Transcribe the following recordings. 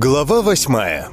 Глава восьмая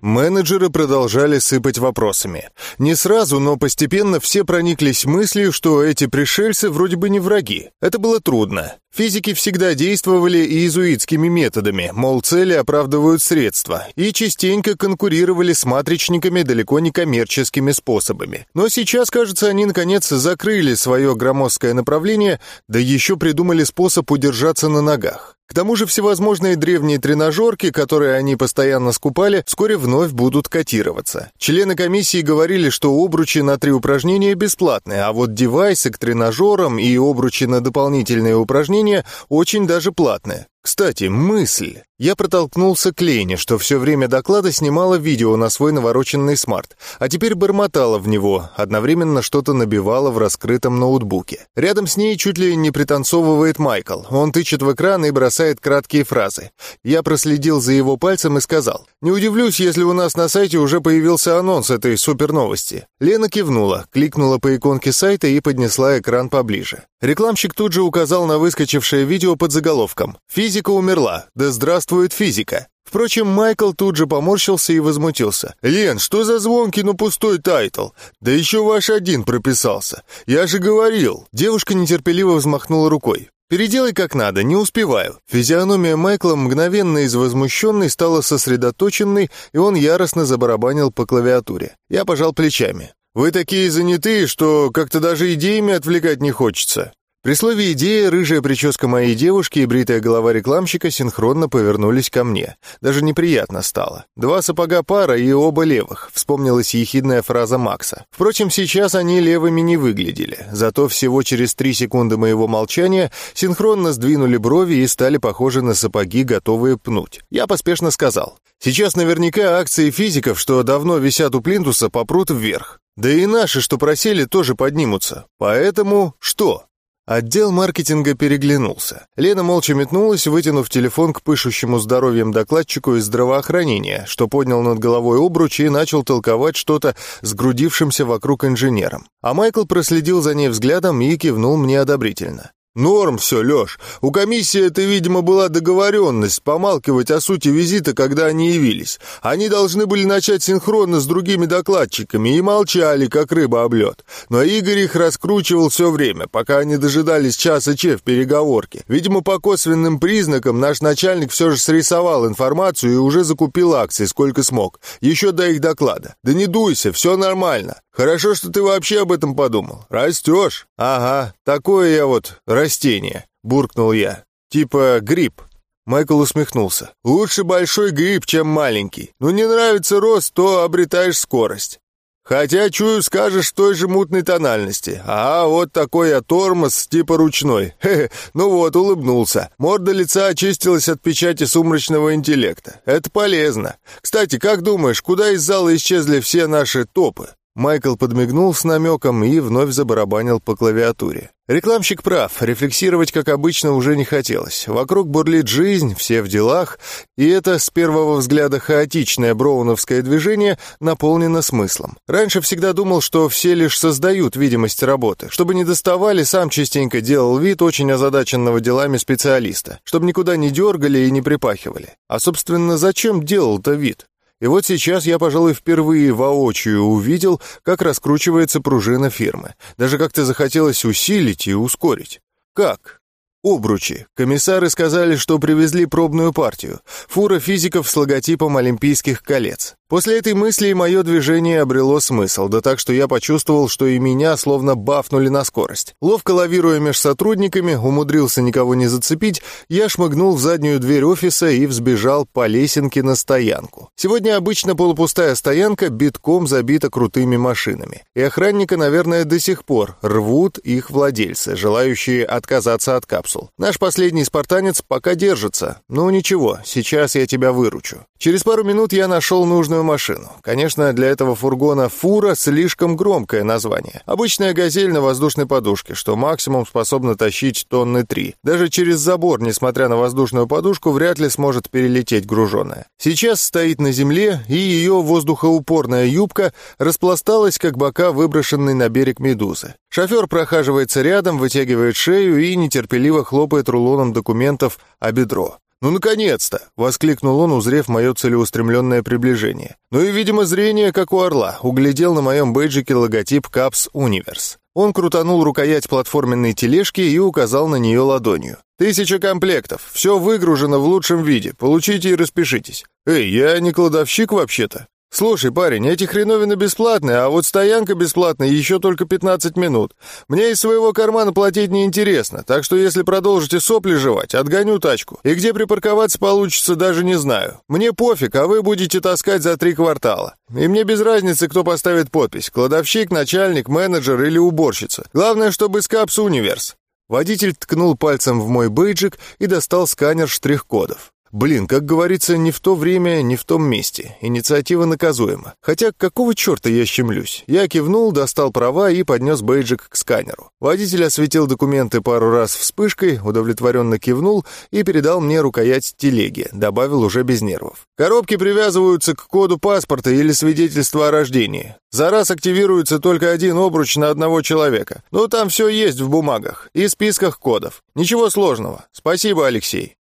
Менеджеры продолжали сыпать вопросами. Не сразу, но постепенно все прониклись мыслью, что эти пришельцы вроде бы не враги. Это было трудно. Физики всегда действовали иезуитскими методами, мол, цели оправдывают средства, и частенько конкурировали с матричниками далеко не коммерческими способами. Но сейчас, кажется, они наконец закрыли свое громоздкое направление, да еще придумали способ удержаться на ногах. К тому же всевозможные древние тренажерки, которые они постоянно скупали, вскоре вновь будут котироваться. Члены комиссии говорили, что обручи на три упражнения бесплатные, а вот девайсы к тренажерам и обручи на дополнительные упражнения очень даже платные. Кстати, мысль. Я протолкнулся к Лене, что все время доклада снимала видео на свой навороченный смарт, а теперь бормотала в него, одновременно что-то набивала в раскрытом ноутбуке. Рядом с ней чуть ли не пританцовывает Майкл. Он тычет в экран и бросает краткие фразы. Я проследил за его пальцем и сказал, «Не удивлюсь, если у нас на сайте уже появился анонс этой суперновости». Лена кивнула, кликнула по иконке сайта и поднесла экран поближе. Рекламщик тут же указал на выскочившее видео под заголовком «Физика умерла. Да здравствует физика». Впрочем, Майкл тут же поморщился и возмутился. «Лен, что за звонкий, но пустой title? Да еще ваш один прописался. Я же говорил!» Девушка нетерпеливо взмахнула рукой. «Переделай как надо, не успеваю». Физиономия Майкла мгновенно из возмущенной стала сосредоточенной, и он яростно забарабанил по клавиатуре. Я пожал плечами. Вы такие занятые, что как-то даже идеями отвлекать не хочется». При слове «идея» рыжая прическа моей девушки и бритая голова рекламщика синхронно повернулись ко мне. Даже неприятно стало. Два сапога пара и оба левых, вспомнилась ехидная фраза Макса. Впрочем, сейчас они левыми не выглядели. Зато всего через три секунды моего молчания синхронно сдвинули брови и стали похожи на сапоги, готовые пнуть. Я поспешно сказал. Сейчас наверняка акции физиков, что давно висят у плинтуса, попрут вверх. Да и наши, что просели, тоже поднимутся. Поэтому что? Отдел маркетинга переглянулся. Лена молча метнулась, вытянув телефон к пышущему здоровьем докладчику из здравоохранения, что поднял над головой обруч и начал толковать что-то сгрудившимся вокруг инженером. А Майкл проследил за ней взглядом и кивнул мне одобрительно. «Норм все, Леш. У комиссии это, видимо, была договоренность помалкивать о сути визита, когда они явились. Они должны были начать синхронно с другими докладчиками и молчали, как рыба об лед. Но Игорь их раскручивал все время, пока они дожидались часа че в переговорке. Видимо, по косвенным признакам наш начальник все же срисовал информацию и уже закупил акции, сколько смог. Еще до их доклада. Да не дуйся, все нормально. Хорошо, что ты вообще об этом подумал. Растешь. Ага, такое я вот растение, буркнул я. Типа гриб. Майкл усмехнулся. «Лучше большой гриб, чем маленький. Ну, не нравится рост, то обретаешь скорость. Хотя, чую, скажешь той же мутной тональности. А, вот такой я тормоз, типа ручной. Хе -хе. Ну вот, улыбнулся. Морда лица очистилась от печати сумрачного интеллекта. Это полезно. Кстати, как думаешь, куда из зала исчезли все наши топы? Майкл подмигнул с намеком и вновь забарабанил по клавиатуре. Рекламщик прав, рефлексировать, как обычно, уже не хотелось. Вокруг бурлит жизнь, все в делах, и это, с первого взгляда, хаотичное броуновское движение наполнено смыслом. Раньше всегда думал, что все лишь создают видимость работы. Чтобы не доставали, сам частенько делал вид очень озадаченного делами специалиста, чтобы никуда не дергали и не припахивали. А, собственно, зачем делал-то вид? И вот сейчас я, пожалуй, впервые воочию увидел, как раскручивается пружина фирмы. Даже как-то захотелось усилить и ускорить. Как? Обручи. Комиссары сказали, что привезли пробную партию. Фура физиков с логотипом Олимпийских колец. После этой мысли мое движение обрело смысл, да так, что я почувствовал, что и меня словно бафнули на скорость. Ловко лавируя меж сотрудниками, умудрился никого не зацепить, я шмыгнул в заднюю дверь офиса и взбежал по лесенке на стоянку. Сегодня обычно полупустая стоянка битком забита крутыми машинами. И охранника, наверное, до сих пор рвут их владельцы, желающие отказаться от капсул. Наш последний спартанец пока держится. Ну ничего, сейчас я тебя выручу. Через пару минут я нашел нужную строительную машину. Конечно, для этого фургона «Фура» слишком громкое название. Обычная «Газель» на воздушной подушке, что максимум способна тащить тонны три. Даже через забор, несмотря на воздушную подушку, вряд ли сможет перелететь груженная. Сейчас стоит на земле, и ее воздухоупорная юбка распласталась, как бока выброшенной на берег медузы. Шофер прохаживается рядом, вытягивает шею и нетерпеливо хлопает рулоном документов о бедро. «Ну, наконец-то!» — воскликнул он, узрев мое целеустремленное приближение. Ну и, видимо, зрение, как у орла, углядел на моем бейджике логотип «Капс Универс». Он крутанул рукоять платформенной тележки и указал на нее ладонью. «Тысяча комплектов. Все выгружено в лучшем виде. Получите и распишитесь». «Эй, я не кладовщик вообще-то». «Слушай, парень, эти хреновины бесплатные, а вот стоянка бесплатная еще только 15 минут. Мне из своего кармана платить неинтересно, так что если продолжите сопли жевать, отгоню тачку. И где припарковаться получится, даже не знаю. Мне пофиг, а вы будете таскать за три квартала. И мне без разницы, кто поставит подпись, кладовщик, начальник, менеджер или уборщица. Главное, чтобы скапс универс». Водитель ткнул пальцем в мой бейджик и достал сканер штрих-кодов. Блин, как говорится, не в то время, не в том месте. Инициатива наказуема. Хотя какого черта я щемлюсь? Я кивнул, достал права и поднес бейджик к сканеру. Водитель осветил документы пару раз вспышкой, удовлетворенно кивнул и передал мне рукоять телеги, добавил уже без нервов. Коробки привязываются к коду паспорта или свидетельства о рождении. За раз активируется только один обруч на одного человека. Но там все есть в бумагах и списках кодов. Ничего сложного. Спасибо, Алексей.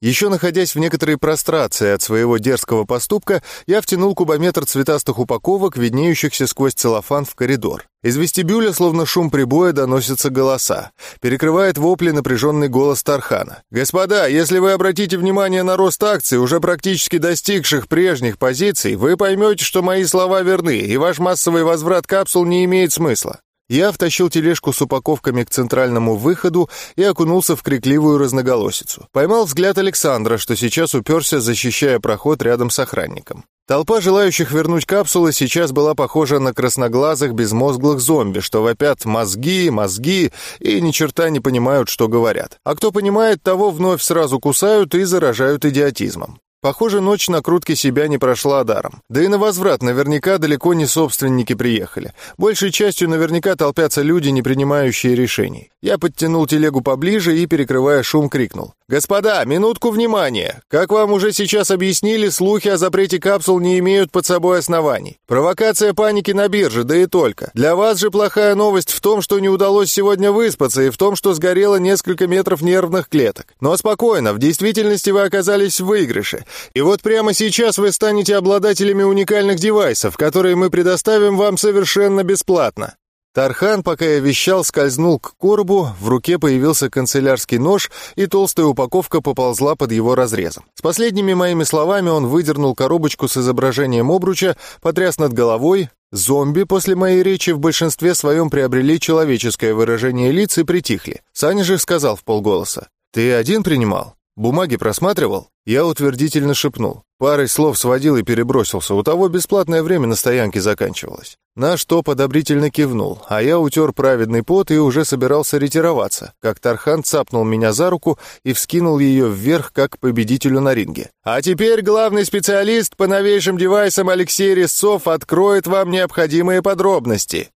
Еще находясь в некоторой прострации от своего дерзкого поступка, я втянул кубометр цветастых упаковок, виднеющихся сквозь целлофан в коридор. Из вестибюля, словно шум прибоя, доносятся голоса. Перекрывает вопли напряженный голос Тархана. «Господа, если вы обратите внимание на рост акций, уже практически достигших прежних позиций, вы поймете, что мои слова верны, и ваш массовый возврат капсул не имеет смысла. Я втащил тележку с упаковками к центральному выходу и окунулся в крикливую разноголосицу. Поймал взгляд Александра, что сейчас уперся, защищая проход рядом с охранником. Толпа желающих вернуть капсулы сейчас была похожа на красноглазых безмозглых зомби, что вопят «мозги, мозги» и ни черта не понимают, что говорят. А кто понимает, того вновь сразу кусают и заражают идиотизмом. Похоже, ночь накрутки себя не прошла даром. Да и на возврат наверняка далеко не собственники приехали. Большей частью наверняка толпятся люди, не принимающие решений. Я подтянул телегу поближе и, перекрывая шум, крикнул. «Господа, минутку внимания! Как вам уже сейчас объяснили, слухи о запрете капсул не имеют под собой оснований. Провокация паники на бирже, да и только. Для вас же плохая новость в том, что не удалось сегодня выспаться, и в том, что сгорело несколько метров нервных клеток. Но спокойно, в действительности вы оказались в выигрыше. И вот прямо сейчас вы станете обладателями уникальных девайсов, которые мы предоставим вам совершенно бесплатно. Тархан, пока я вещал, скользнул к коробу, в руке появился канцелярский нож, и толстая упаковка поползла под его разрезом. С последними моими словами он выдернул коробочку с изображением обруча, потряс над головой. Зомби после моей речи в большинстве своем приобрели человеческое выражение лиц и притихли. Саня же сказал в полголоса. «Ты один принимал? Бумаги просматривал?» Я утвердительно шепнул. Парой слов сводил и перебросился. У того бесплатное время на стоянке заканчивалось. На что подобрительно кивнул, а я утер праведный пот и уже собирался ретироваться, как Тархан цапнул меня за руку и вскинул ее вверх, как победителю на ринге. «А теперь главный специалист по новейшим девайсам Алексей Резцов откроет вам необходимые подробности».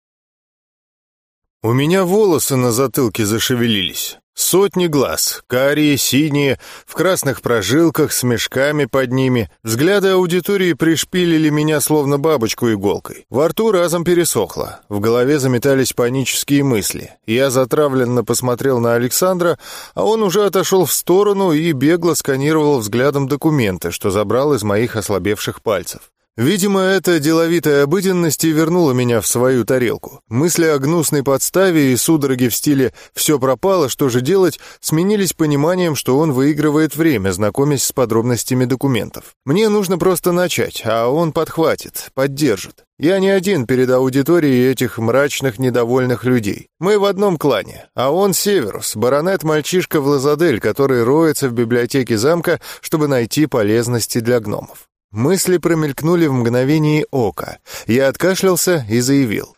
У меня волосы на затылке зашевелились. Сотни глаз, карие, синие, в красных прожилках, с мешками под ними. Взгляды аудитории пришпилили меня словно бабочку иголкой. Во рту разом пересохло, в голове заметались панические мысли. Я затравленно посмотрел на Александра, а он уже отошел в сторону и бегло сканировал взглядом документы, что забрал из моих ослабевших пальцев. Видимо, эта деловитая обыденность и вернула меня в свою тарелку. Мысли о гнусной подставе и судороги в стиле «все пропало, что же делать» сменились пониманием, что он выигрывает время, знакомясь с подробностями документов. Мне нужно просто начать, а он подхватит, поддержит. Я не один перед аудиторией этих мрачных, недовольных людей. Мы в одном клане, а он Северус, баронет-мальчишка в Лазадель, который роется в библиотеке замка, чтобы найти полезности для гномов. Мысли промелькнули в мгновении ока. Я откашлялся и заявил.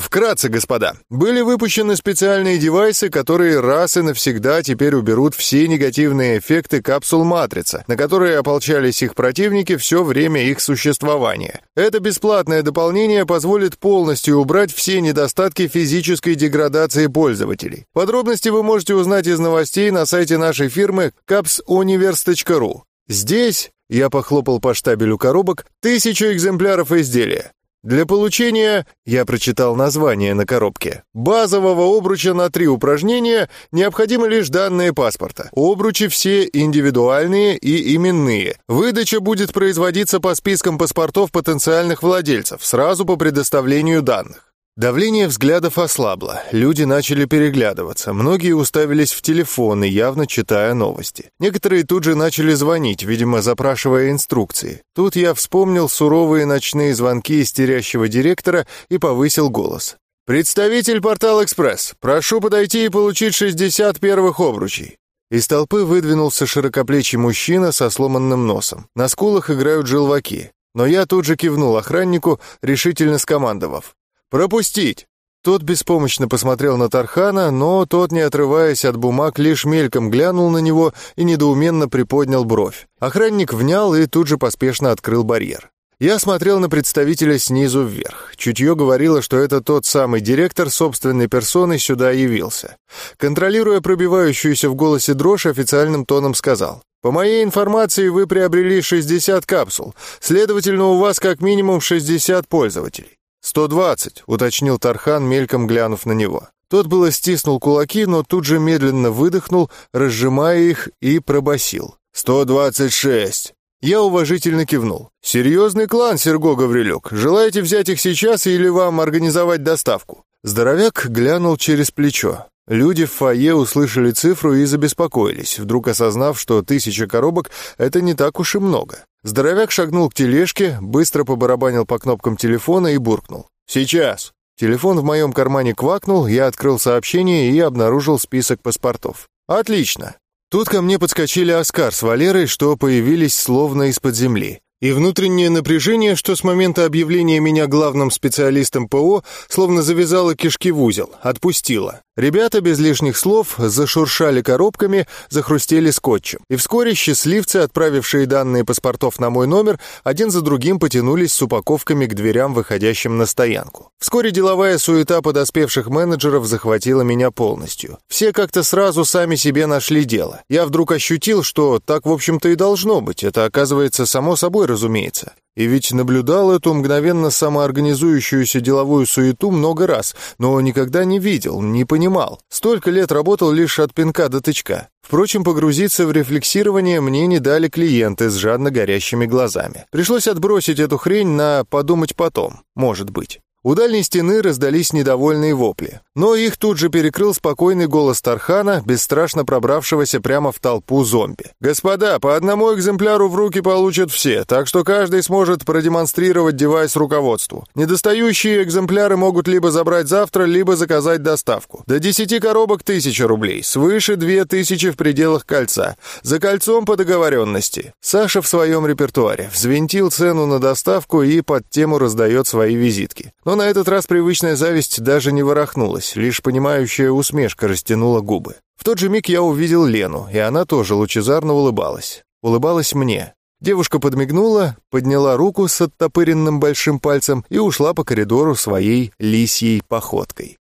Вкратце, господа, были выпущены специальные девайсы, которые раз и навсегда теперь уберут все негативные эффекты капсул матрица, на которые ополчались их противники все время их существования. Это бесплатное дополнение позволит полностью убрать все недостатки физической деградации пользователей. Подробности вы можете узнать из новостей на сайте нашей фирмы capsuniverse.ru. Здесь я похлопал по штабелю коробок тысячу экземпляров изделия. Для получения, я прочитал название на коробке, базового обруча на три упражнения необходимы лишь данные паспорта. Обручи все индивидуальные и именные. Выдача будет производиться по спискам паспортов потенциальных владельцев, сразу по предоставлению данных. Давление взглядов ослабло, люди начали переглядываться, многие уставились в телефоны, явно читая новости. Некоторые тут же начали звонить, видимо, запрашивая инструкции. Тут я вспомнил суровые ночные звонки истерящего директора и повысил голос. «Представитель портал «Экспресс», прошу подойти и получить 60 первых обручей». Из толпы выдвинулся широкоплечий мужчина со сломанным носом. На скулах играют желваки. Но я тут же кивнул охраннику, решительно скомандовав. «Пропустить!» Тот беспомощно посмотрел на Тархана, но тот, не отрываясь от бумаг, лишь мельком глянул на него и недоуменно приподнял бровь. Охранник внял и тут же поспешно открыл барьер. Я смотрел на представителя снизу вверх. Чутье говорило, что это тот самый директор собственной персоной сюда явился. Контролируя пробивающуюся в голосе дрожь, официальным тоном сказал. «По моей информации, вы приобрели 60 капсул. Следовательно, у вас как минимум 60 пользователей. «Сто двадцать», — уточнил Тархан, мельком глянув на него. Тот было стиснул кулаки, но тут же медленно выдохнул, разжимая их, и пробасил. «Сто двадцать шесть». Я уважительно кивнул. «Серьезный клан, Серго Гаврилюк. Желаете взять их сейчас или вам организовать доставку?» Здоровяк глянул через плечо. Люди в фойе услышали цифру и забеспокоились, вдруг осознав, что тысяча коробок — это не так уж и много. Здоровяк шагнул к тележке, быстро побарабанил по кнопкам телефона и буркнул. «Сейчас». Телефон в моем кармане квакнул, я открыл сообщение и обнаружил список паспортов. «Отлично». Тут ко мне подскочили Оскар с Валерой, что появились словно из-под земли. И внутреннее напряжение, что с момента объявления меня главным специалистом ПО, словно завязало кишки в узел, отпустило. Ребята без лишних слов зашуршали коробками, захрустели скотчем. И вскоре счастливцы, отправившие данные паспортов на мой номер, один за другим потянулись с упаковками к дверям, выходящим на стоянку. Вскоре деловая суета подоспевших менеджеров захватила меня полностью. Все как-то сразу сами себе нашли дело. Я вдруг ощутил, что так, в общем-то, и должно быть. Это, оказывается, само собой разумеется. И ведь наблюдал эту мгновенно самоорганизующуюся деловую суету много раз, но никогда не видел, не понимал. Столько лет работал лишь от пинка до тычка. Впрочем, погрузиться в рефлексирование мне не дали клиенты с жадно горящими глазами. Пришлось отбросить эту хрень на «подумать потом», может быть. У дальней стены раздались недовольные вопли. Но их тут же перекрыл спокойный голос Тархана, бесстрашно пробравшегося прямо в толпу зомби. «Господа, по одному экземпляру в руки получат все, так что каждый сможет продемонстрировать девайс руководству. Недостающие экземпляры могут либо забрать завтра, либо заказать доставку. До 10 коробок тысяча рублей, свыше две тысячи в пределах кольца. За кольцом по договоренности». Саша в своем репертуаре взвинтил цену на доставку и под тему раздает свои визитки. Но на этот раз привычная зависть даже не ворохнулась, лишь понимающая усмешка растянула губы. В тот же миг я увидел Лену, и она тоже лучезарно улыбалась. Улыбалась мне. Девушка подмигнула, подняла руку с оттопыренным большим пальцем и ушла по коридору своей лисьей походкой.